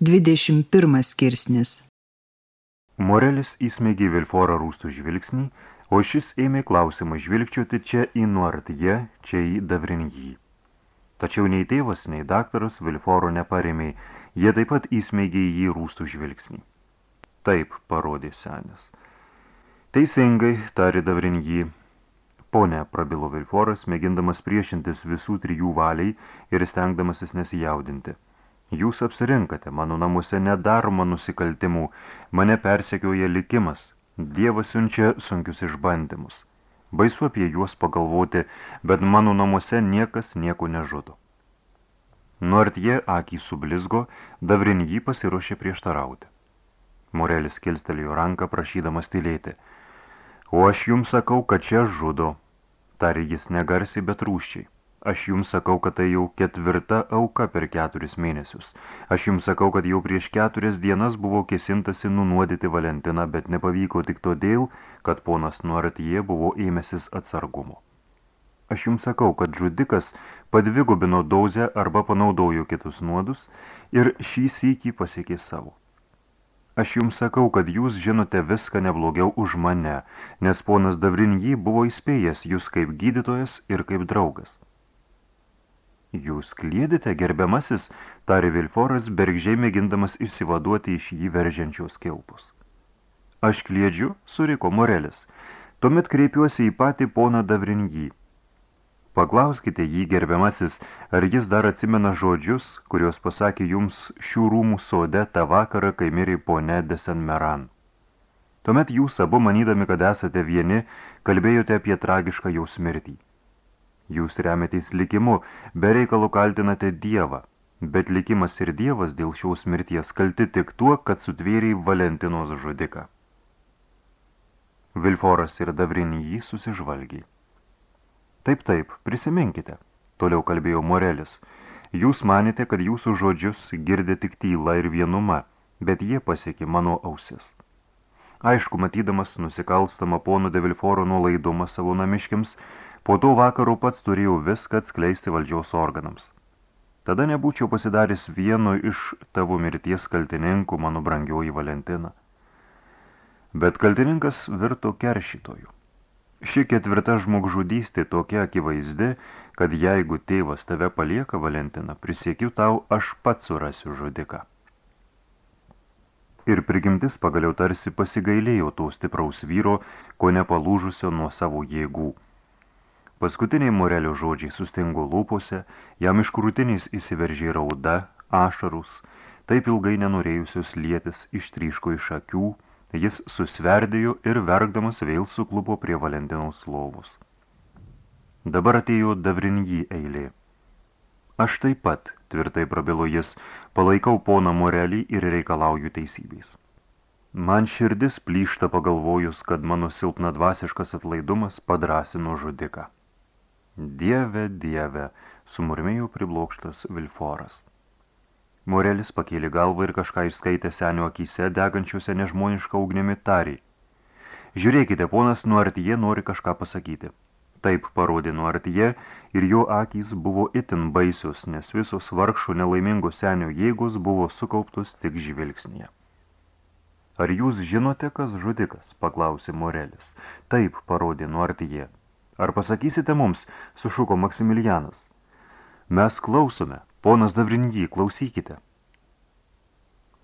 21 skirsnis Morelis įsmeigė Vilforą rūstų žvilgsnį, o šis ėmė klausimą žvilgčioti čia į Nuartje, čia į Davrinjį. Tačiau nei tėvas, nei daktaras Vilforo neparėmė, jie taip pat įsmeigė į jį rūstų žvilgsnį. Taip, parodė senis. Teisingai, tari Davrinjį. Pone, prabilo Vilforas, mėgindamas priešintis visų trijų valiai ir stengdamasis nesijaudinti. Jūs apsirinkate, mano namuose nedaroma nusikaltimų, mane persekioja likimas, Dievas siunčia sunkius išbandymus. Baisu apie juos pagalvoti, bet mano namuose niekas nieko nežudo. Nuart jie akį sublizgo, davrin jį pasiruošė prieštarauti. Morelis kilstelėjo ranką, prašydamas tylėti. O aš jums sakau, kad čia žudo, tarė jis negarsiai, bet rūščiai. Aš jums sakau, kad tai jau ketvirta auka per keturis mėnesius. Aš jums sakau, kad jau prieš keturias dienas buvo kesintasi nunuodyti Valentiną, bet nepavyko tik todėl, kad ponas Nuaratyje buvo ėmėsis atsargumo. Aš jums sakau, kad žudikas padvigubino dozę arba panaudojo kitus nuodus ir šį sykį pasiekė savo. Aš jums sakau, kad jūs žinote viską neblogiau už mane, nes ponas Davrinjį buvo įspėjęs jūs kaip gydytojas ir kaip draugas. Jūs klėdite, gerbiamasis, tarė Vilforas, bergžiai mėgindamas išsivaduoti iš jį veržiančios kilpus. Aš klėdžiu, suriko Morelis. Tuomet kreipiuosi į patį poną Davrinjį. Paklauskite jį, gerbiamasis, ar jis dar atsimena žodžius, kuriuos pasakė jums šių rūmų sode tą vakarą, kai mirė ponė de San Meran. Tuomet jūs abu, manydami, kad esate vieni, kalbėjote apie tragišką jau smirtį. Jūs remetės likimu, be reikalų kaltinate Dievą, bet likimas ir Dievas dėl šiaus mirties kalti tik tuo, kad sutvėrė Valentinos žudiką. Vilforas ir Davrinį jį susižvalgiai. Taip, taip, prisiminkite, toliau kalbėjo Morelis. Jūs manite, kad jūsų žodžius girdė tik tyla ir vienuma, bet jie pasiekė mano ausis. Aišku, matydamas nusikalstamą pono de Vilforo nuolaidumą savo namiškiams, Po to vakarų pats turėjau viską atskleisti valdžiaus organams. Tada nebūčiau pasidaręs vieno iš tavo mirties kaltininkų, mano brangioji Valentina. Bet kaltininkas virto keršytoju. Ši ketvirta žmogžudystė tokia akivaizdi, kad jeigu tėvas tave palieka, Valentina, prisiekiu tau, aš pats surasiu žudiką. Ir prigimtis pagaliau tarsi pasigailėjo to stipraus vyro, ko nepalūžusio nuo savo jėgų. Paskutiniai Morelio žodžiai sustingo lūpose, jam iš krūtinės įsiveržė rauda, ašarus, taip ilgai nenorėjusios lietis ištryško iš akių, jis susverdėjo ir verkdamas vėl suklupo prie Valentinos lovos. Dabar atėjo Davrinjį eilė. Aš taip pat, tvirtai prabilo jis, palaikau poną Morelį ir reikalauju teisybės. Man širdis plyšta pagalvojus, kad mano silpnadvasiškas atlaidumas padrasino žudiką. Dieve, dieve, sumurmėjo priblokštas Vilforas. Morelis pakėlė galvą ir kažką išskaitė senio akyse, degančiuose nežmonišką ugnimi tarį. Žiūrėkite, ponas Nuartyje nori kažką pasakyti. Taip parodė Nuartyje ir jo akys buvo itin baisius, nes visos vargšų nelaimingų senio jėgos buvo sukauptus tik žvilgsnėje. Ar jūs žinote, kas žudikas? paklausė Morelis. Taip, parodė Nuartyje. Ar pasakysite mums, sušuko Maksimilianas. Mes klausome, ponas Davrinjį, klausykite.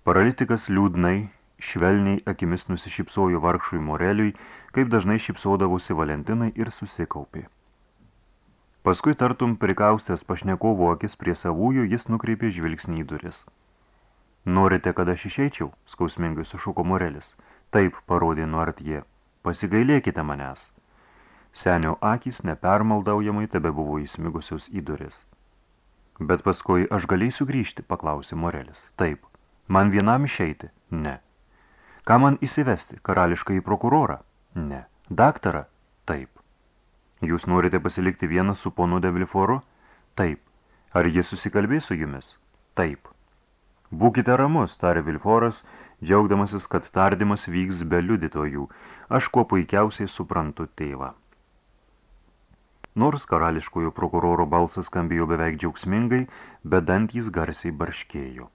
Paralitikas liūdnai, švelniai akimis nusišypsojo vargšui Moreliui, kaip dažnai šypsodavosi Valentinai ir susikaupė. Paskui tartum prikaustęs pašnekovo akis prie savųjų, jis nukreipė žvilgsnį į duris. Norite, kad aš išeičiau? skausmingai sušuko Morelis. Taip, parodė Nuartie. Pasigailėkite manęs. Senio akys nepermaldaujamai tebe buvo įsmigusios į duris. Bet paskui aš galėsiu grįžti, paklausė Morelis. Taip. Man vienam išeiti? Ne. Ką man įsivesti? Karališką į prokurorą? Ne. Daktarą? Taip. Jūs norite pasilikti vieną su ponu de Vilforu? Taip. Ar jis susikalbės su jumis? Taip. Būkite ramus, tarė Vilforas, džiaugdamasis, kad tardymas vyks be liudytojų. Aš kuo puikiausiai suprantu tėvą. Nors karališkojo prokuroro balsas skambėjo beveik džiaugsmingai, bet dantys garsiai barškėjo.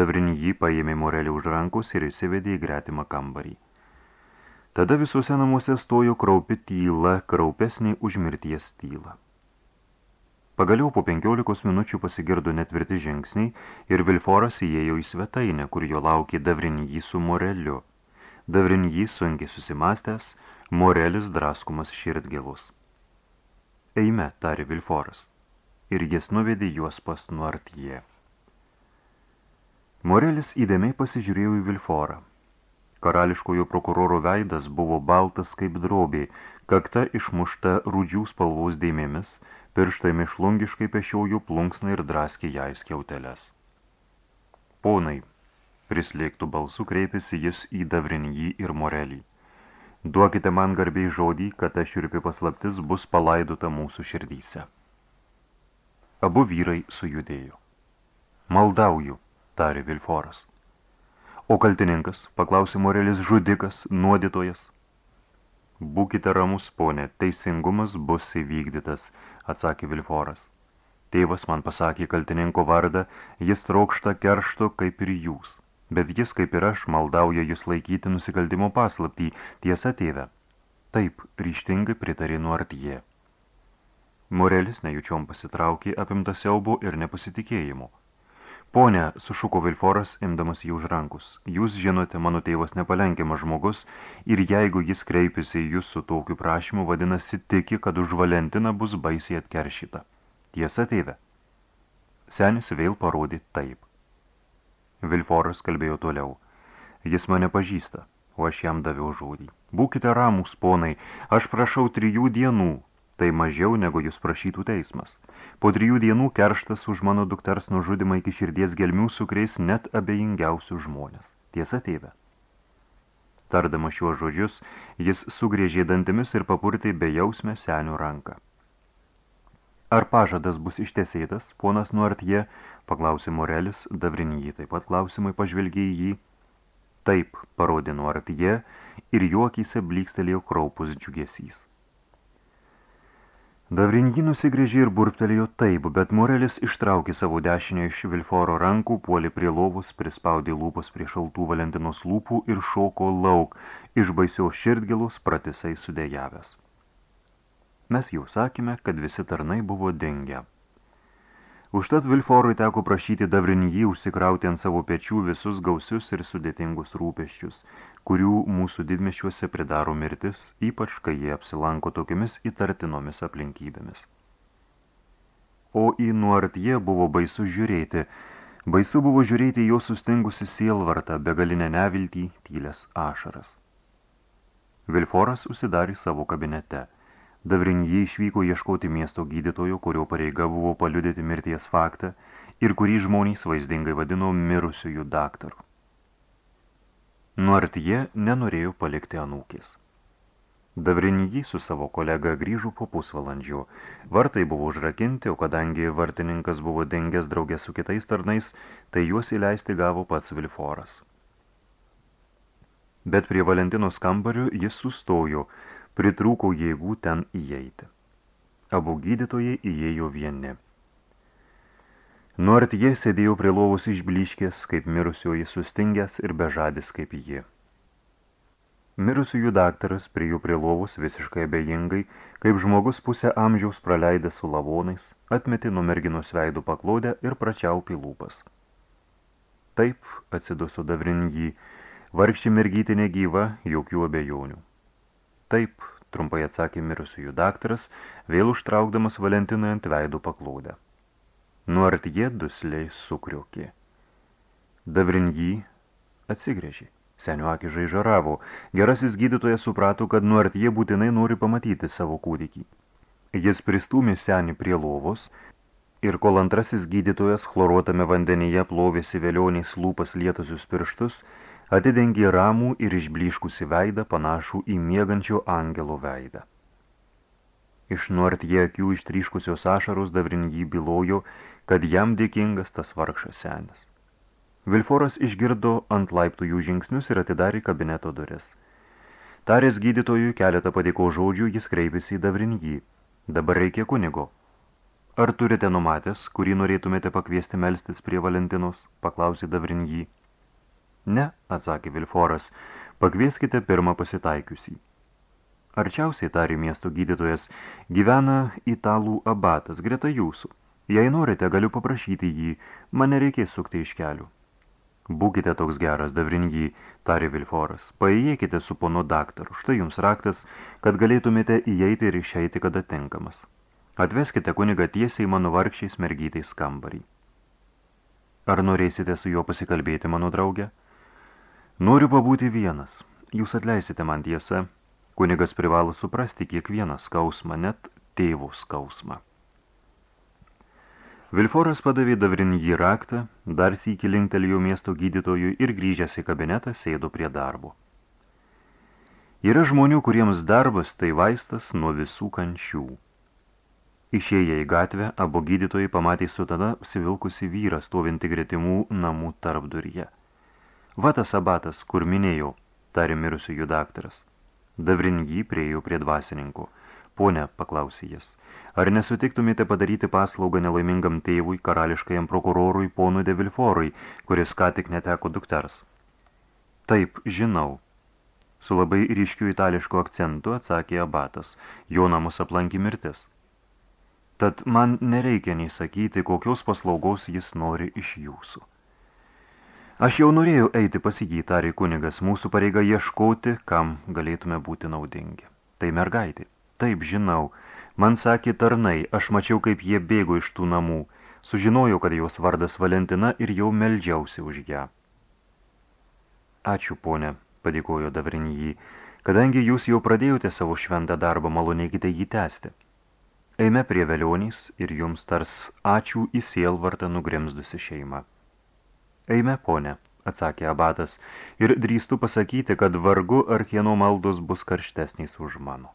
Davrinjį paėmė Morelį už rankos ir įsivedė į gretimą kambarį. Tada visuose namuose stojo kraupi tyla, kraupesnė už mirties tylą. Pagaliau po penkiolikos minučių pasigirdo netvirti žingsniai ir Vilforas įėjo į svetainę, kur jo laukė Davrinjį su Moreliu. Davrinjį sunkiai susimastęs, Morelis draskumas širdgėlus. Eime, tarė Vilforas, ir jis nuvedė juos pas Nuartie. Morelis įdėmiai pasižiūrėjo į Vilforą. Karališkojo prokuroro veidas buvo baltas kaip drobė, kakta išmušta rūdžių spalvos dėmėmis, pirštai mišlungiškai pešiojo plunksną ir draskė jai skiauteles. Ponai, prislėgtų balsu kreipėsi jis į Davrinjį ir Morelį. Duokite man garbiai žodį, kad ta šiurpi paslaptis bus palaidota mūsų širdyse. Abu vyrai sujudėjo. Maldauju, tarė Vilforas. O kaltininkas, paklausė Morelis žudikas, nuodytojas. Būkite ramus, ponė, teisingumas bus įvykdytas, atsakė Vilforas. Tėvas man pasakė kaltininko vardą, jis trokšta keršto kaip ir jūs. Bet jis, kaip ir aš, maldauja jūs laikyti nusikaltimo paslaptį, tiesa tėve. Taip, ryštingai pritarė nuartyje. Morelis nejučiom pasitraukė apimtas siaubo ir nepasitikėjimo. Pone, sušuko Vilforas, imdamas jį už rankus, jūs žinote, mano tėvas nepalenkiamas žmogus ir jeigu jis kreipiasi į jūs su tokiu prašymu, vadinasi tiki, kad už Valentiną bus baisiai atkeršyta. Tiesa, tėve? Senis vėl parodė taip. Vilforas kalbėjo toliau. Jis mane pažįsta, o aš jam daviau žodį. Būkite ramus, ponai, aš prašau trijų dienų, tai mažiau negu jūs prašytų teismas. Po trijų dienų kerštas už mano dukters nužudimą iki širdies gelmių sukreis net abejingiausių žmonės. Tiesa, tėve. Tardama šiuos žodžius, jis sugrėžė dantimis ir papurtė bejausmę senio ranką. Ar pažadas bus ištesėtas, ponas Nuartie, paklausė Morelis, Davrinjį taip pat klausimai pažvelgė į jį. Taip, parodė Nuartie, ir juokyse blykstelėjo kraupus džiugesys. Davringi nusigrėžė ir burptelėjo taip, bet Morelis ištraukė savo dešinę iš Vilforo rankų, puolė prie lovos, prispaudė lūpas prie šaltų Valentinos lūpų ir šoko lauk, iš baisiaus širdgėlos pratisai sudėjavęs. Mes jau sakėme, kad visi tarnai buvo dengę. Užtat Vilforui teko prašyti Davrinjį užsikrauti ant savo pečių visus gausius ir sudėtingus rūpeščius, kurių mūsų didmešiuose pridaro mirtis, ypač kai jie apsilanko tokiamis įtartinomis aplinkybėmis. O į nuartie buvo baisu žiūrėti, baisu buvo žiūrėti jo sustingusi sielvartą, begalinę neviltį, tylės ašaras. Vilforas užsidarė savo kabinete – Davrinjį išvyko ieškoti miesto gydytojo, kurio pareiga buvo paliudyti mirties faktą ir kurį žmonės vaizdingai vadino mirusiųjų daktaru. Nuartie nenorėjo palikti anūkės. Davrinjį su savo kolega grįžo po pusvalandžio. Vartai buvo užrakinti, o kadangi vartininkas buvo dengęs draugės su kitais tarnais, tai juos įleisti gavo pats Vilforas. Bet prie Valentinos kambarių jis sustojo, pritrūko jėgų ten įeiti. Abu gydytojai įėjo vieni. Nuart jie sėdėjo prie lovos išbliškės, kaip mirusioji sustingęs ir bežadis kaip jie. Mirusiųjų daktaras prie jų prie lovos visiškai abejingai, kaip žmogus pusę amžiaus praleidęs su lavonais, atmetė nuo merginos veidų paklodę ir pračiaupė lūpas. Taip, atsiduso davrinjį, vargši mergytė negyva, jokių abejonių. Taip, trumpai atsakė mirusiųjų daktaras, vėl užtraukdamas Valentinui ant veidų paklodę. Nuart jie dusliai sukriokė. Davrinjį atsigrėžė. Senio akį žaižaravo. Gerasis gydytojas suprato, kad nuart jie būtinai nori pamatyti savo kūdikį. Jis pristūmė senį prie lovos ir kol antrasis gydytojas chloruotame vandenyje plovėsi vėlioniais lūpas lietusius pirštus, atidengė ramų ir išbliškusi veidą panašų į miegančio angelo veidą. Iš nuartie akių ištryškusios ašaros davrin jį bylojo, kad jam dėkingas tas vargšas senis. Vilforas išgirdo ant laiptų jų žingsnius ir atidarė kabineto duris. Tarės gydytojui keletą padėko žodžių, jis kreipėsi į davrinjį. Dabar reikia kunigo. Ar turite numatęs, kurį norėtumėte pakviesti melstis prie Valentinos? paklausė Davrinjį. Ne, atsakė Vilforas, pakvieskite pirmą pasitaikiusį. Arčiausiai tarė miesto gydytojas, gyvena italų abatas greta jūsų. Jei norite, galiu paprašyti jį, man nereikės sukti iš kelių. Būkite toks geras, Davrinjį, tarė Vilforas, paėjėkite su pono daktaru, štai jums raktas, kad galėtumėte įeiti ir išeiti, kada tinkamas. Atveskite kunigą tiesiai mano vargšiais mergytais kambarį. Ar norėsite su juo pasikalbėti, mano draugė? Noriu pabūti vienas. Jūs atleisite man tiesą. Kunigas privalo suprasti kiekvieną skausmą, net tėvų skausmą. Vilforas padavė davrinjį raktą, dar sykį linktelėjo miesto gydytojui ir grįžęs į kabinetą sėdo prie darbo. Yra žmonių, kuriems darbas tai vaistas nuo visų kančių. Išėję į gatvę, abu gydytojai pamatė su tada apsivilkusi vyrą stovinti gretimų namų tarpduryje. Vatas abatas, kur minėjau, tarė mirusiųjų daktaras. Davringy priejo prie dvasininkų. Pone, paklausė jis, ar nesutiktumėte padaryti paslaugą nelaimingam tėvui, karališkajam prokurorui, ponui de Vilforui, kuris ką tik neteko dukters? Taip, žinau. Su labai ryškiu itališku akcentu atsakė abatas. Jo namus aplanki mirtis. Tad man nereikia nei sakyti, kokios paslaugos jis nori iš jūsų. Aš jau norėjau eiti pas jį, tarė kunigas, mūsų pareiga ieškoti, kam galėtume būti naudingi. Tai mergaitė. Taip, žinau. Man sakė tarnai, aš mačiau, kaip jie bėgo iš tų namų. Sužinojau, kad jos vardas Valentina ir jau meldžiausi už ją. Ačiū, ponė, padėkojo Davrinjį. Kadangi jūs jau pradėjote savo šventą darbą, malonėkite jį tęsti. Eime prie velionys ir jums tars ačiū į sielvartą nugremsdusi šeimą. Eime, ponė, atsakė abatas, ir drįstu pasakyti, kad vargu ar kieno maldos bus karštesnės už mano.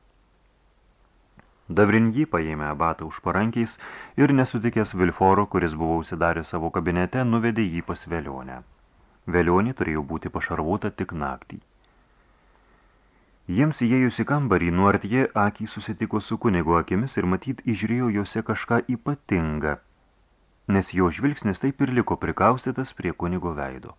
Davrinjį paėmė abatą už parankiais ir nesutikęs Vilforo, kuris buvo užsidarę savo kabinete, nuvedė jį pas velionę. Velionė turėjo būti pašarvuota tik naktį. Jiems įėjus į kambarį, nuartie akį susitiko su kunigo akimis ir matyt įžiūrėjo juose kažką ypatingą, nes jo žvilgsnis taip ir liko prikaustytas prie kunigo veido.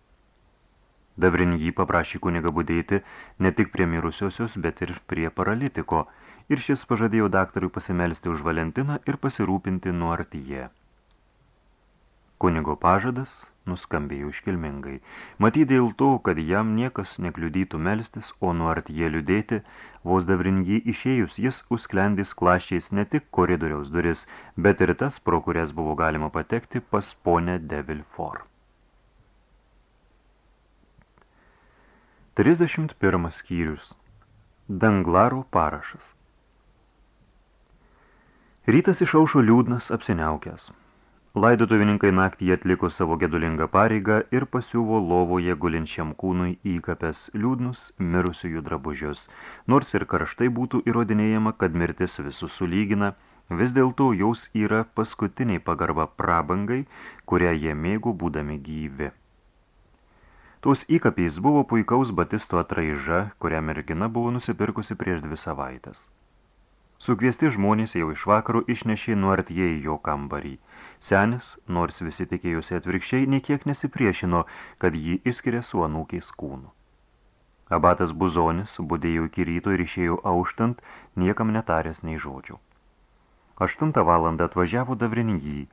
Davrin jį paprašė kunigą būdėti ne tik prie mirusiosios, bet ir prie paralitiko, ir šis pažadėjo daktarui pasimelsti už Valentiną ir pasirūpinti nuartyje. Kunigo pažadas nuskambėjo iškilmingai. Matyt dėl to, kad jam niekas nekliudytų melstis, o nuart jie liūdėti, vos davrinjį išėjus jis usklendis klaščiais ne tik koridoriaus duris, bet ir tas, pro kurias buvo galima patekti pas ponę Devilfor. 31 skyrius Danglaro parašas Rytas išaušo liūdnas apsiniaukęs. Laidotuvininkai naktį atliko savo gedulingą pareigą ir pasiuvo lovoje gulinčiam kūnui įkapęs liūdnus mirusiųjų drabužius. Nors ir karštai būtų įrodinėjama, kad mirtis visus sulygina, vis dėlto jaus yra paskutiniai pagarba prabangai, kurią jie mėgo būdami gyvi. Tos įkapiais buvo puikaus batisto atraiža, kurią mergina buvo nusipirkusi prieš dvi savaitės. Sukviesti žmonės jau iš vakarų išnešė nuartieji jo kambarį – Senis, nors visi tikėjusi atvirkščiai, niekiek nesipriešino, kad jį išskiria su anūkiais kūnu. Abatas Buzonis budėjo iki ryto ir išėjo auštant, niekam netaręs nei žodžių. Aštuntą valandą atvažiavo Davrinjį,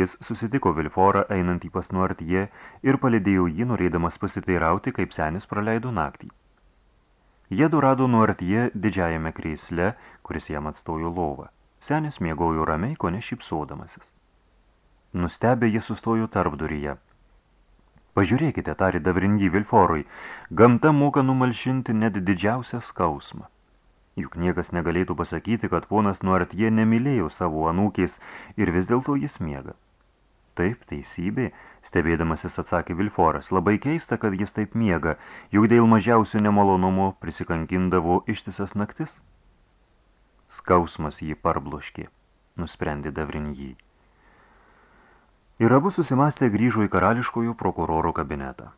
jis susitiko Vilforą einant į pasnuartyje ir palidėjo jį, norėdamas pasiteirauti, kaip senis praleido naktį. Jie durado nuartyje didžiajame kreisle, kuris jam atstojo lovą. Senis miegojo ramiai, ko nešypsodamasis. Nustebę jie sustojo tarpduryje. Pažiūrėkite, tarė Davringy Vilforui, gamta moka numalšinti net didžiausią skausmą. Juk niekas negalėtų pasakyti, kad ponas Nuartie nemylėjo savo anūkiais ir vis dėlto jis miega. Taip, teisybė, stebėdamasis atsakė Vilforas, labai keista, kad jis taip miega, juk dėl mažiausių nemalonumo prisikankindavo ištisas naktis. Skausmas jį parbloškė, nusprendė Davrinjį ir abu susimastę grįžo į karališkojų prokuroro kabinetą.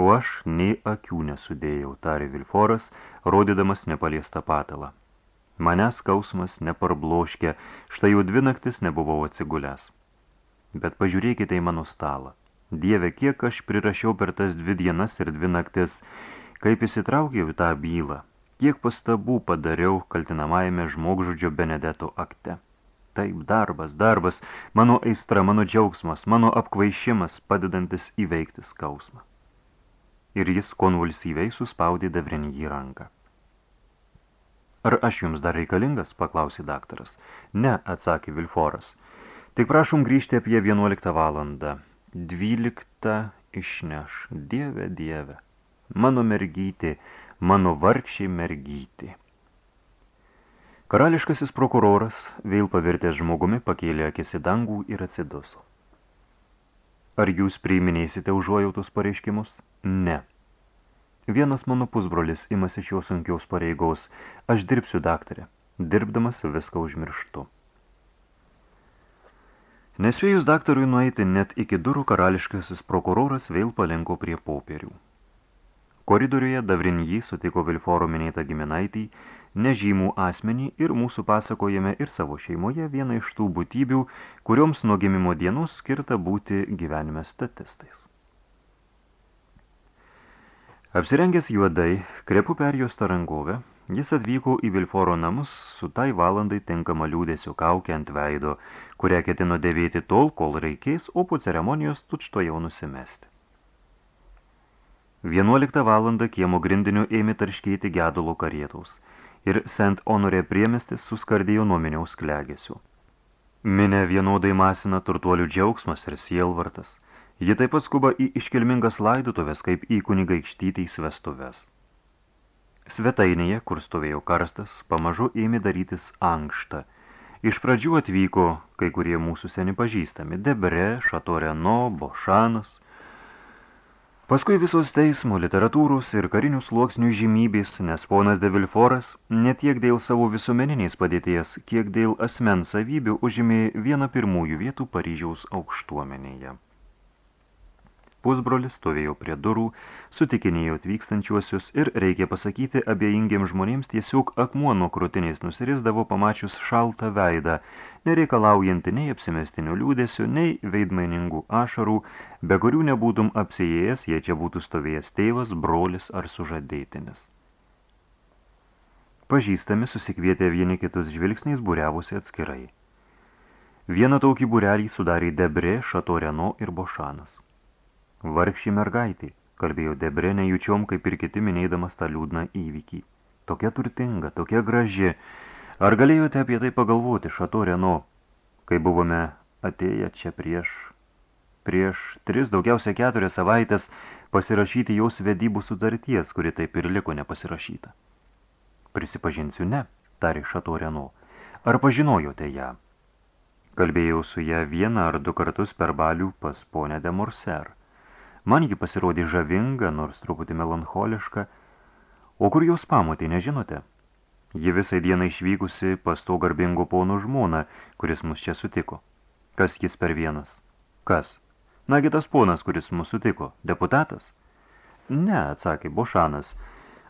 O aš nei akių nesudėjau, tarė Vilforas, rodydamas nepaliestą patalą. Manęs skausmas neparbloškė, štai jau dvi naktis nebuvau atsigulęs. Bet pažiūrėkite į mano stalą. Dieve, kiek aš prirašiau per tas dvi dienas ir dvi naktis, kaip įsitraukiau į tą bylą, kiek pastabų padariau kaltinamajame žmogžudžio Benedeto akte. Taip, darbas, darbas, mano aistra, mano džiaugsmas, mano apkvaišimas, padedantis įveikti skausmą. Ir jis konvulsyviai suspaudė Devrenjį ranką. Ar aš jums dar reikalingas, paklausė daktaras. Ne, atsakė Vilforas. Tik prašom grįžti apie 11 valandą. 12 išneš. Dieve, dieve. Mano mergytė, mano vargšiai mergytė. Karališkasis prokuroras, vėl pavirtęs žmogumi, pakėlė akis į dangų ir atsiduso. Ar jūs priiminėsite užuojautus pareiškimus? Ne. Vienas mano pusbrolis imasi šios sunkiaus pareigos. Aš dirbsiu, daktarė. Dirbdamas viską užmirštu. Nespėjus daktarui nueiti net iki durų karališkasis prokuroras vėl palenko prie popierių. Koridoriuje Davrinjį sutiko Vilforo minėtą giminaitį, nežymų asmenį ir mūsų pasakojame ir savo šeimoje vieną iš tų būtybių, kurioms nuo gimimo dienos skirta būti gyvenime statistais. Apsirengęs juodai, krepu perjostą rangovę, jis atvyko į Vilforo namus su tai valandai tinkama liūdėsio kaukė ant veido, kurią ketino dėvėti tol, kol reikės, o po ceremonijos tučto jau nusimesti. 11 valandą kiemo grindiniu ėmė tarškėti gedulo karietaus – ir Sent Honorė priemestis suskardėjo nuo miniaus klegėsių. Minė vienodai masina turtuolių džiaugsmas ir sielvartas. Ji taip pat skuba į iškilmingas laidutuvės, kaip į kunigaikštytį svestuves. Svetainėje, kur stovėjo karstas, pamažu ėmė darytis ankštą. Iš pradžių atvyko kai kurie mūsų seni pažįstami – Debre, Šatoreno, Bošanas – Paskui visos teismo, literatūros ir karinių sluoksnių žymybės, nes ponas de Vilforas ne tiek dėl savo visuomeniniais padėties, kiek dėl asmens savybių užėmė vieną pirmųjų vietų Paryžiaus aukštuomenėje. Pusbrolis stovėjo prie durų, sutikinėjo atvykstančiuosius ir, reikia pasakyti, abejingiems žmonėms tiesiog akmuo nuo krūtinės nusirisdavo pamačius šaltą veidą, nereikalaujantį nei apsimestinio liūdėsio, nei veidmainingų ašarų, be kurių nebūtum apsijėjęs, jei čia būtų stovėjęs tėvas, brolis ar sužadėtinis. Pažįstami susikvietė vieni kitus žvilgsniais būriavusi atskirai. Vieną tokį būrelį sudarė Debre, Šatoreno ir Bošanas. Vargšį mergaitį, kalbėjo Debre nejučiom, kaip ir kiti minėdamas tą liūdną įvykį. Tokia turtinga, tokia graži. Ar galėjote apie tai pagalvoti, Šato Reno, kai buvome atėję čia prieš, prieš tris, daugiausia keturias savaitės, pasirašyti jos vedybų sutarties, kuri taip ir liko nepasirašyta? Prisipažinsiu ne, tarė Šato Reno. Ar pažinojote ją? Kalbėjau su ją vieną ar du kartus per balių pas ponę de Morser. Man ji pasirodė žavinga, nors truputį melancholiška. O kur jūs pamotė, nežinote? Ji visai dieną išvykusi pas to garbingo pono žmoną, kuris mus čia sutiko. Kas jis per vienas? Kas? Nagi tas ponas, kuris mus sutiko. Deputatas? Ne, atsakė Bošanas.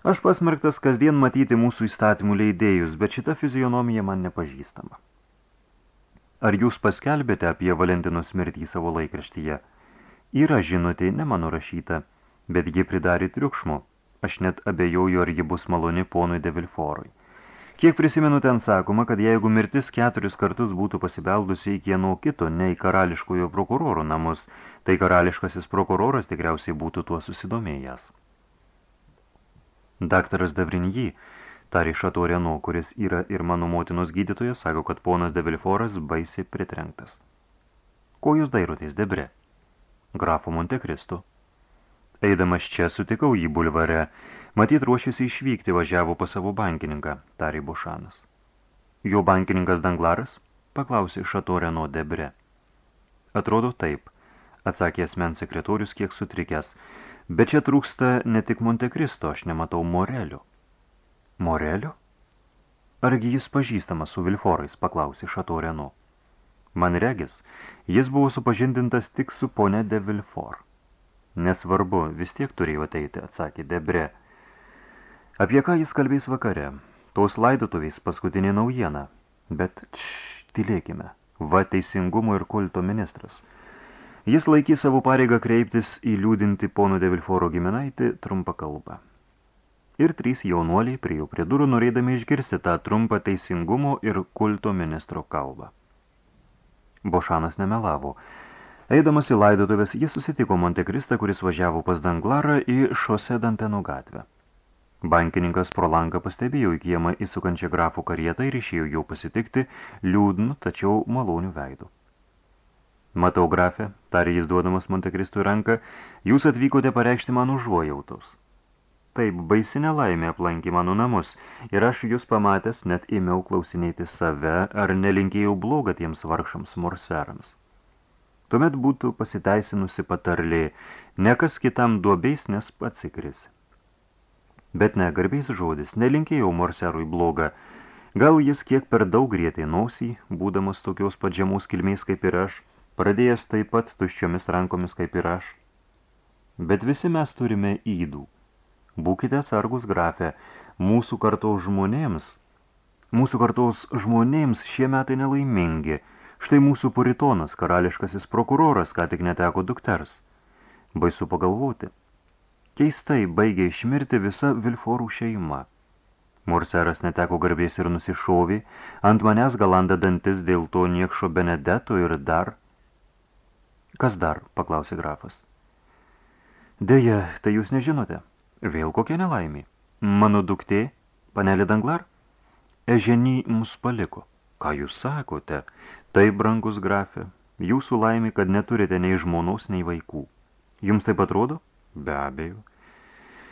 Aš pasmerktas kasdien matyti mūsų įstatymų leidėjus, bet šita fizionomija man nepažįstama. Ar jūs paskelbėte apie Valentinos mirtį savo laikraštyje? Yra žinutė, ne mano rašyta, bet ji pridarė triukšmo. Aš net abejoju, ar ji bus maloni ponui de Vilforui. Kiek prisimenu, ten sakoma, kad jeigu mirtis keturis kartus būtų pasibeldusi į kieno kito, nei karališkojo prokuroro namus, tai karališkasis prokuroras tikriausiai būtų tuo susidomėjęs. Daktaras Davrinjį, tarė Šato Reno, kuris yra ir mano motinos gydytojas, sako, kad ponas de Vilforas baisiai pritrenktas. Ko jūs dairotės, Debre? grafo Montekristu. Eidamas čia sutikau jį bulvare, matyt ruošėsi išvykti, važiavo pas savo bankininką, tarė Bušanas. Jo bankininkas Danglaras? paklausė Šatoreno Debre. Atrodo taip, atsakė asmens sekretorius kiek sutrikęs, bet čia trūksta ne tik Montekristo, aš nematau Morelio. Morelio? Argi jis pažįstamas su Vilforais, paklausė Šatoreno. Man regis, jis buvo supažindintas tik su ponė de Vilfort. Nesvarbu, vis tiek turėjo ateiti, atsakė Debre. Apie ką jis kalbės vakare? Tos laidotuvės paskutinė naujiena. Bet, č, tylėkime. Va teisingumo ir kulto ministras. Jis laikys savo pareigą kreiptis į liūdinti pono Devilforo giminaitį trumpą kalbą. Ir trys jaunuoliai prie jau prie durų norėdami išgirsti tą trumpą teisingumo ir kulto ministro kalbą. Bošanas nemelavo. Eidamas į laidotuvės, jis susitiko Montekristą, kuris važiavo pas Danglarą į šose Danteno gatvę. Bankininkas pro langą pastebėjo į kiemą įsukančią grafų karietą ir išėjo jau pasitikti liūdnų, tačiau malonių veidų. Matau grafę, tarė jis duodamas Montekristui ranką, jūs atvykote pareikšti man užuojautos. Taip, baisi nelaimė aplankė mano namus ir aš jūs pamatęs net ėmiau klausinėti save, ar nelinkėjau blogą tiems vargšams morserams. Tuomet būtų pasiteisinusi patarlė, nekas kitam duobeis, nes pats įkrisi. Bet ne, garbiais žodis, nelinkėjau morserui blogą. Gal jis kiek per daug grėtė nosį, būdamas tokios pat žemos kilmės kaip ir aš, pradėjęs taip pat tuščiomis rankomis kaip ir aš. Bet visi mes turime įdų. Būkite atsargus grafę, mūsų kartos žmonėms. Mūsų kartos žmonėms šie metai nelaimingi. Štai mūsų puritonas, karališkasis prokuroras, ką tik neteko dukters. Baisu pagalvoti. Keistai baigė išmirti visa Vilforų šeima. Morseras neteko garbės ir nusišovė, ant manęs galanda dantis dėl to niekšo Benedeto ir dar. Kas dar? paklausė grafas. Deja, tai jūs nežinote. Vėl kokia nelaimė. Mano duktė, panelė Danglar, eženį mus paliko. Ką jūs sakote? Tai, brangus grafė, jūsų laimė, kad neturite nei žmonos, nei vaikų. Jums taip atrodo? Be abejo.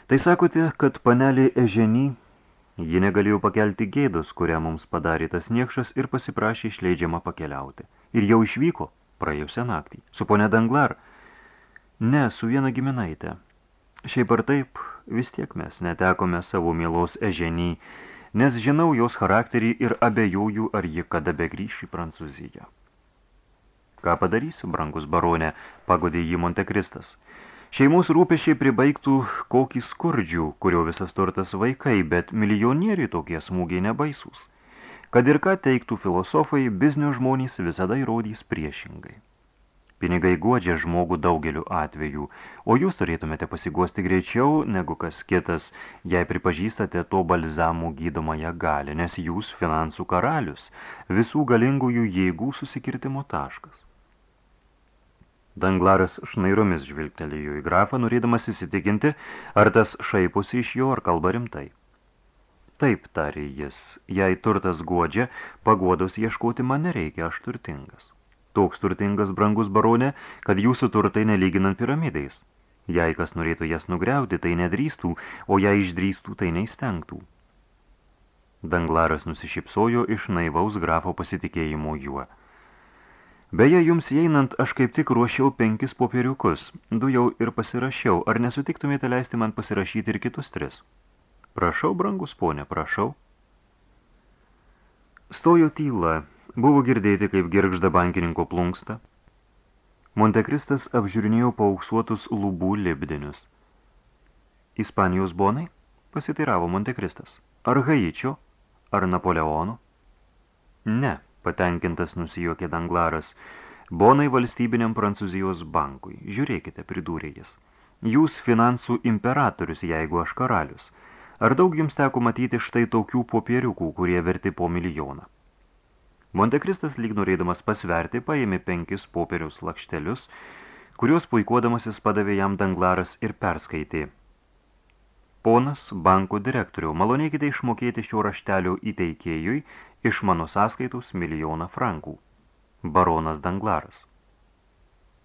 Tai sakote, kad panelė Eženį, ji negalėjo pakelti gėdos, kurią mums padarė tas niekšas ir pasiprašė išleidžiama pakeliauti. Ir jau išvyko praėjusią naktį. Su ponė Danglar? Ne, su viena giminaitė. Šiaip ar taip, vis tiek mes netekome savo mielos Eženį, nes žinau jos charakterį ir abejoju, ar ji kada begrįš į Prancūziją. Ką padarysiu, brangus baronė, pagodė jį Montekristas. Šeimos rūpešiai pribaigtų kokį skurdžių, kurio visas turtas vaikai, bet milijonieriai tokie smūgiai nebaisūs. Kad ir ką teiktų filosofai, biznio žmonės visada įrodys priešingai. Pinigai guodžia žmogų daugeliu atveju, o jūs turėtumėte pasiguosti greičiau negu kas kitas, jei pripažįstate to balzamų gydomąją galę, nes jūs finansų karalius, visų galingųjų jėgų susikirtimo taškas. Danglaras šnairomis žvilgtelėjo į grafą, norėdamas įsitikinti, ar tas šaipusi iš jo, ar kalba rimtai. Taip, tarė jis, jei turtas guodžia, paguodos ieškoti man nereikia, aš turtingas. Toks turtingas brangus baronė, kad jūsų turtai nelyginant piramidais. Jei kas norėtų jas nugriauti, tai nedrįstų, o jei išdrįstų, tai neįstengtų. Danglaras nusišypsojo iš naivaus grafo pasitikėjimo juo. Beje, jums einant, aš kaip tik ruošiau penkis popieriukus. Du jau ir pasirašiau. Ar nesutiktumėte leisti man pasirašyti ir kitus tris? Prašau, brangus ponė, prašau. Stojo tyla. Buvo girdėti, kaip girgžda bankininko plunksta. Montekristas apžiūrinėjo paauksuotus lubų libdinius. Ispanijos bonai? Pasiteiravo Montekristas. Ar Haičio? Ar Napoleono? Ne, patenkintas nusijuokė Danglaras. Bonai valstybiniam Prancūzijos bankui. Žiūrėkite, pridūrė jis. Jūs finansų imperatorius, jeigu aš karalius. Ar daug jums teko matyti štai tokių popieriukų, kurie verti po milijoną? Montekristas lyg norėdamas pasverti, paėmė penkis popieriaus lakštelius, kuriuos puikuodamasis padavė jam Danglaras ir perskaitė. Ponas banko direktoriau, malonėkite išmokėti šio raštelio įteikėjui iš mano sąskaitos milijoną frankų. Baronas Danglaras.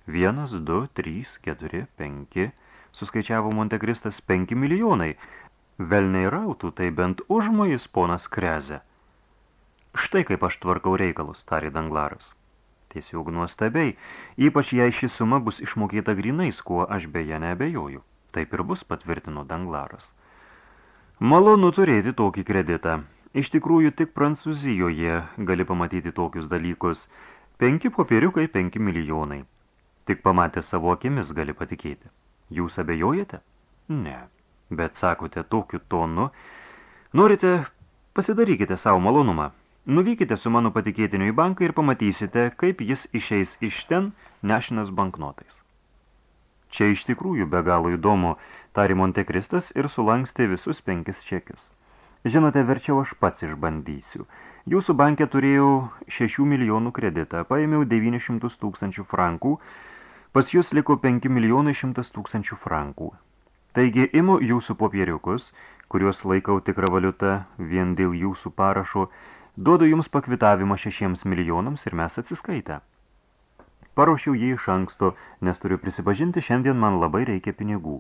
Vienas, du, trys, keturi, penki, suskaičiavo Montekristas penki milijonai. Velniai rautų, tai bent užmojis ponas Kreze. Štai kaip aš tvarkau reikalus, tarė Danglaras. Tiesiog nuostabiai, ypač jei ši suma bus išmokėta grinais, kuo aš beje neabejoju. Taip ir bus, patvirtino Danglaras. Malonu turėti tokį kreditą. Iš tikrųjų, tik Prancūzijoje gali pamatyti tokius dalykus. Penki popieriukai, penki milijonai. Tik pamatę savo akimis gali patikėti. Jūs abejojate? Ne. Bet sakote tokiu tonu. Norite Pasidarykite savo malonumą. Nuvykite su mano patikėtiniu į banką ir pamatysite, kaip jis išeis iš ten nešinas banknotais. Čia iš tikrųjų be galo įdomu, tari Montekristas ir sulankstė visus penkis čekius. Žinote, verčiau aš pats išbandysiu. Jūsų bankė turėjau 6 milijonų kreditą, paėmiau 900 tūkstančių frankų, pas jūs liko 5 milijonai 100 tūkstančių frankų. Taigi imu jūsų popieriukus, kuriuos laikau tikrą valiutą vien dėl jūsų parašo, duodu jums pakvitavimą šešiems milijonams ir mes atsiskaitę. Paruošiau jį iš anksto, nes turiu prisipažinti, šiandien man labai reikia pinigų.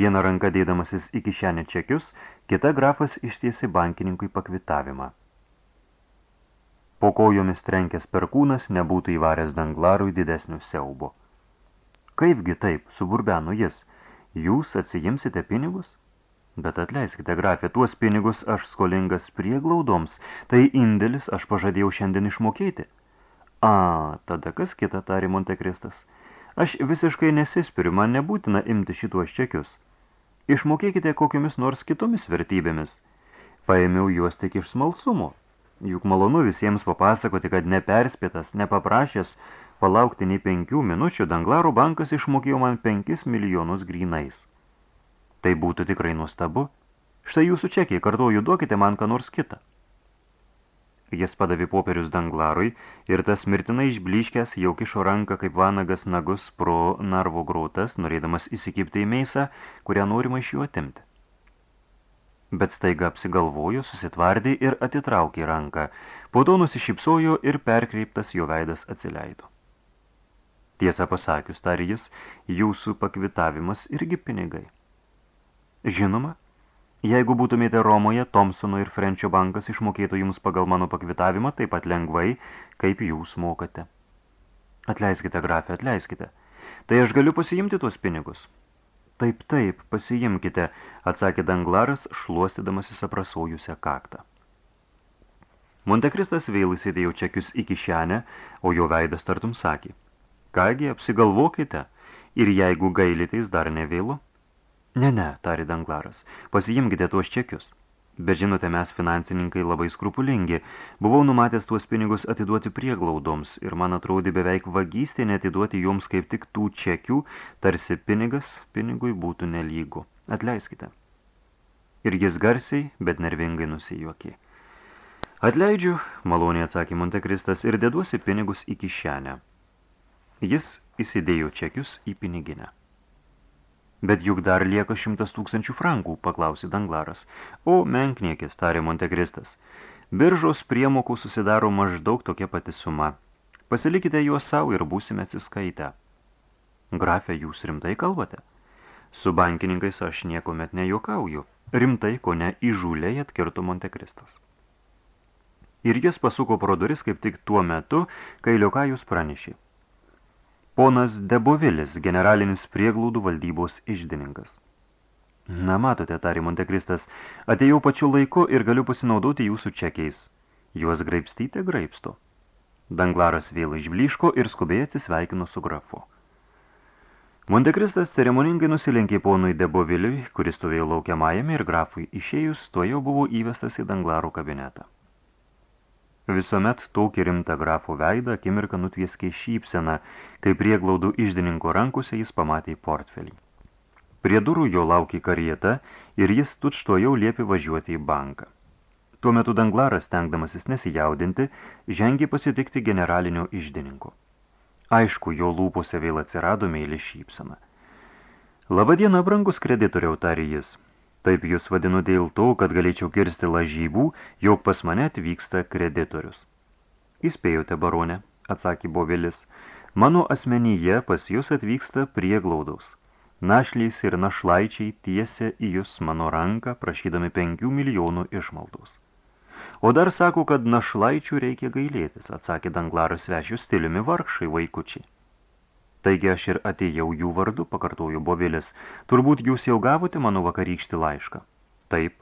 Vieną ranką dėdamasis į kišenę čekius, kita grafas ištiesi bankininkui pakvitavimą. Po kojomis trenkęs perkūnas nebūtų įvaręs danglarui didesnių siaubo. Kaipgi taip, suburbeno jis, jūs atsijimsite pinigus? Bet atleiskite, grafė, tuos pinigus aš skolingas prieglaudoms, tai indėlis aš pažadėjau šiandien išmokėti. A, tada kas kita, tarė Montekristas. Aš visiškai nesispiriu, man nebūtina imti šituos čekius. Išmokėkite kokiomis nors kitomis vertybėmis. Paėmiau juos tik iš smalsumo. Juk malonu visiems papasakoti, kad neperspėtas, nepaprašęs palaukti nei penkių minučių, Danglaro bankas išmokėjo man penkis milijonus grynais. Tai būtų tikrai nuostabu. Štai jūsų čekiai, kartuoju, duokite man ką nors kitą. Jis padavė popierius danglarui ir tas mirtinai išbliškęs jau kišo ranką kaip vanagas nagus pro narvo grotas, norėdamas įsikipti į meisą, kurią norima iš jų atimti. Bet staiga apsigalvojo, susitvardė ir atitraukė ranką. Po to nusišypsojo ir perkreiptas jo veidas atsileido. Tiesą pasakius, tarė jis, jūsų pakvitavimas irgi pinigai. Žinoma, Jeigu būtumėte Romoje, Thompsono ir Frenčio bankas išmokėtų jums pagal mano pakvitavimą taip pat lengvai, kaip jūs mokate. Atleiskite, grafė, atleiskite. Tai aš galiu pasiimti tuos pinigus. Taip, taip, pasiimkite, atsakė Danglaras, šluostydamasis aprasojusią kaktą. Montekristas vėl įsidėjo čekius į kišenę, o jo veidas tartum sakė. Kągi, apsigalvokite, ir jeigu gailiteis dar nevėlu, Ne, ne, tarė Danglaras, pasijimkite tuos čekius. Bet žinote, mes finansininkai labai skrupulingi. Buvau numatęs tuos pinigus atiduoti prieglaudoms ir man atrodė beveik vagystė netiduoti joms kaip tik tų čekių, tarsi pinigas pinigui būtų nelygu. Atleiskite. Ir jis garsiai, bet nervingai nusijuokė. Atleidžiu, maloniai atsakė Montekristas, ir deduosi pinigus į kišenę. Jis įsidėjo čekius į piniginę. Bet juk dar lieka šimtas tūkstančių frankų, paklausė Danglaras. O, menkniekis, tarė Montekristas. Biržos priemokų susidaro maždaug tokia pati suma. Pasilikite juos savo ir būsime atsiskaitę. Grafė, jūs rimtai kalbate? Su bankininkais aš niekuomet nejuokauju. Rimtai, ko ne įžūliai atkirto Montekristas. Ir jis pasuko pro duris kaip tik tuo metu, kai Liokajus pranešė. Ponas Debovilis, generalinis prieglūdų valdybos išdininkas. Na, matote, tarė Montekristas, atėjau pačiu laiku ir galiu pasinaudoti jūsų čekiais. Juos graipstyti graipsto. Danglaras vėl išbliško ir skubiai atsisveikino su grafu. Montekristas ceremoningai nusilenkė ponui Deboviliui, kuris stovėjo laukiamajame ir grafui išėjus, to jau buvo įvestas į Danglaro kabinetą. Visuomet tokį rimtą grafų veidą akimirką nutvieskė šypseną, kai prie glaudų išdininko rankose jis pamatė portfelį. Prie durų jo laukė karieta ir jis tučto jau liepė važiuoti į banką. Tuo metu Danglaras, stengdamasis nesijaudinti, žengė pasitikti generalinio išdininko. Aišku, jo lūpose vėl atsirado meilė šypsena. Labadiena, brangus kreditoriau, tarė jis. Taip jūs vadinu dėl to, kad galėčiau kirsti lažybų, jog pas mane atvyksta kreditorius. Įspėjote, baronė, atsakė Bovelis, mano asmenyje pas jūs atvyksta prieglaudaus. Našliais ir našlaičiai tiesia į jūs mano ranką, prašydami penkių milijonų išmaldos. O dar sako, kad našlaičių reikia gailėtis, atsakė Danglaras svečių stiliumi vargšai vaikučiai. Taigi aš ir atėjau jų vardu, pakartojo Bovilis. Turbūt jūs jau gavote mano vakarykštį laišką. Taip.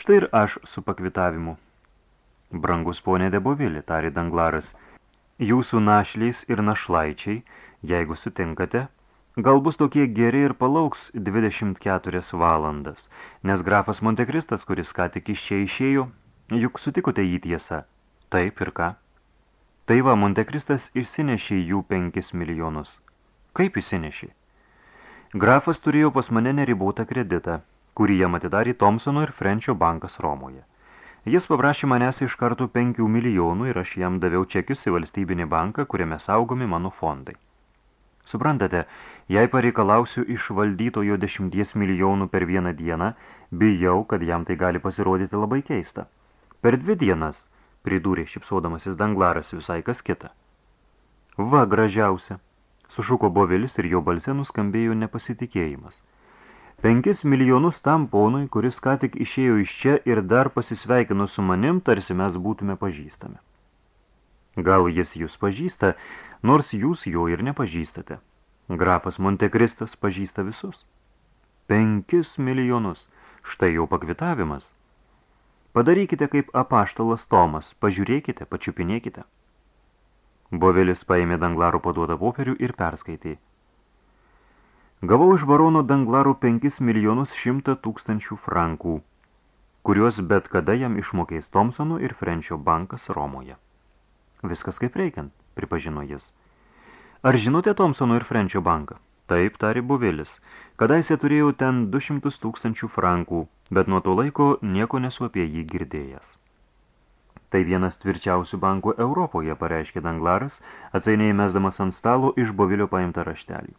Štai ir aš su pakvitavimu. Brangus ponė de Bovilį, tarė Danglaras, jūsų našliais ir našlaičiai, jeigu sutinkate, gal bus tokie geri ir palauks 24 valandas, nes grafas Montekristas, kuris ką tik iš čia išėjo, juk sutikote jį tiesą. Taip ir ką? Tai va, Montekristas išsinešė jų 5 milijonus. Kaip išsinešė? Grafas turėjo pas mane neribotą kreditą, kurį jam atidarė Thompsono ir Frenčio bankas Romoje. Jis paprašė manęs iš karto 5 milijonų ir aš jam daviau čekius į valstybinį banką, kuriame saugomi mano fondai. Suprantate, jei pareikalausiu iš valdytojo 10 milijonų per vieną dieną, bijau, kad jam tai gali pasirodyti labai keista. Per dvi dienas, pridūrė šipsodamasis danglaras visai kas kita. Va, gražiausia, sušuko bovelis ir jo balse nuskambėjo nepasitikėjimas. Penkis milijonus tam ponui, kuris ką tik išėjo iš čia ir dar pasisveikino su manim, tarsi mes būtume pažįstami. Gal jis jūs pažįsta, nors jūs jo ir nepažįstate. Grafas Montekristas pažįsta visus. Penkis milijonus, štai jau pakvitavimas. Padarykite kaip apaštalas Tomas, pažiūrėkite, pačiupinėkite. Bovelis paėmė danglaro paduotą popierių ir perskaitė. Gavau iš barono danglaro 5 milijonus 100 tūkstančių frankų, kuriuos bet kada jam išmokės Thompsonų ir Frenčio bankas Romoje. Viskas kaip reikiant, pripažino jis. Ar žinote Thompsono ir Frenčio banką? Taip, tari Bovelis. Kadaise turėjau ten 200 tūkstančių frankų, bet nuo to laiko nieko nesu apie jį girdėjęs. Tai vienas tvirčiausių bankų Europoje, pareiškė Danglaras, atsainiai mesdamas ant stalo iš bovilio paimtą raštelį.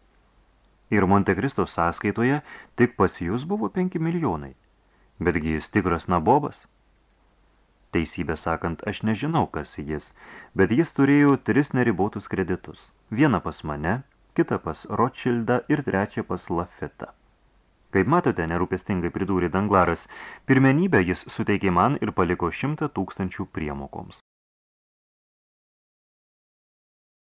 Ir Montekristo sąskaitoje tik pas jūs buvo 5 milijonai. Betgi jis tikras nabobas. Teisybę sakant, aš nežinau, kas jis, bet jis turėjo tris neribotus kreditus. Vieną pas mane, kitą pas Rothschildą ir trečią pas Lafitą. Kaip matote, nerūpestingai pridūrė Danglaras, pirmenybę jis suteikė man ir paliko šimtą tūkstančių priemokoms.